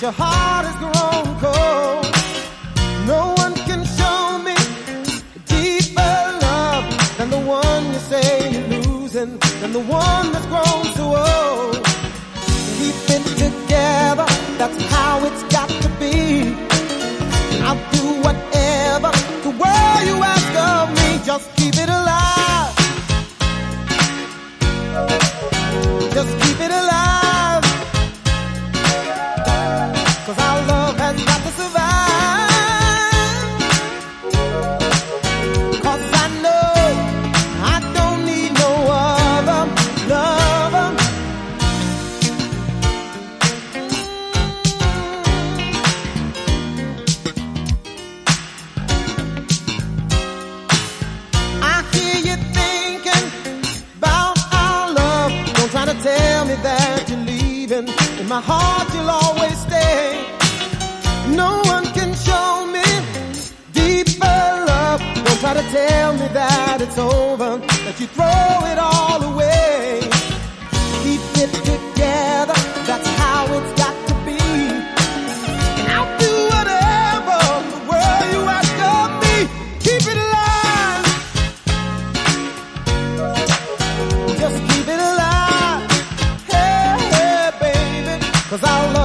the heart has grown cold. No one can show me deeper love than the one you say you're losing, than the one that's grown so old. Keep it together, that's how it's got to be. In my heart, you'll always stay. No one can show me deeper love. Don't try to tell me that it's over, that you throw it all away. cause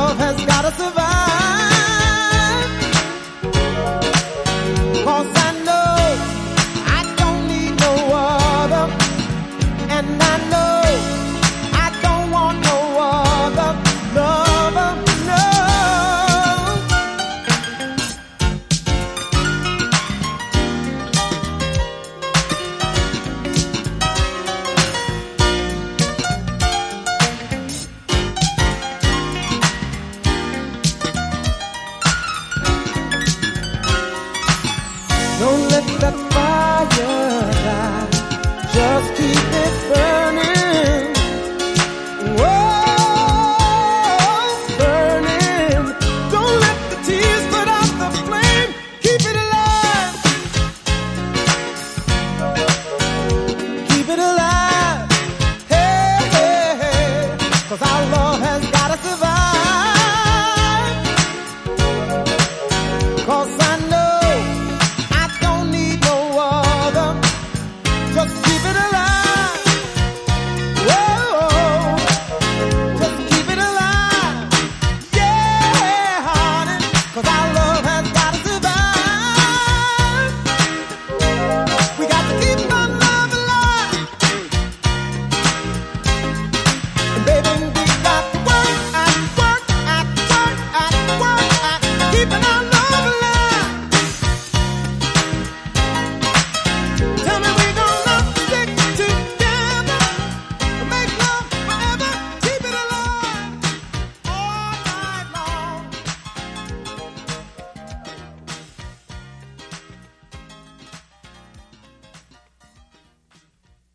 Don't let that fire die. Just